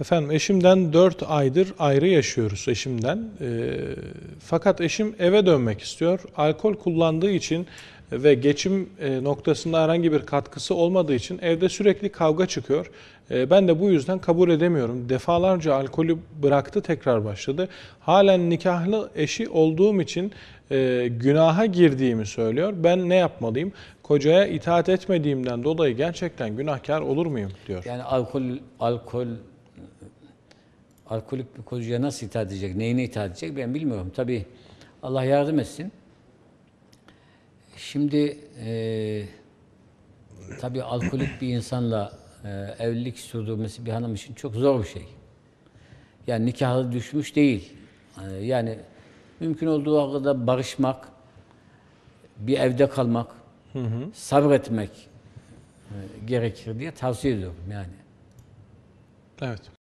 Efendim eşimden 4 aydır ayrı yaşıyoruz eşimden. Ee, fakat eşim eve dönmek istiyor. Alkol kullandığı için ve geçim e, noktasında herhangi bir katkısı olmadığı için evde sürekli kavga çıkıyor. Ee, ben de bu yüzden kabul edemiyorum. Defalarca alkolü bıraktı tekrar başladı. Halen nikahlı eşi olduğum için e, günaha girdiğimi söylüyor. Ben ne yapmalıyım? Kocaya itaat etmediğimden dolayı gerçekten günahkar olur muyum diyor. Yani alkol alkol alkolik bir kocaya nasıl itaat edecek, neyine itaat edecek ben bilmiyorum. Tabi Allah yardım etsin. Şimdi e, tabi alkolik bir insanla e, evlilik sürdürmesi bir hanım için çok zor bir şey. Yani nikahı düşmüş değil. E, yani mümkün olduğu kadar barışmak, bir evde kalmak, sabretmek e, gerekir diye tavsiye ediyorum yani. Evet.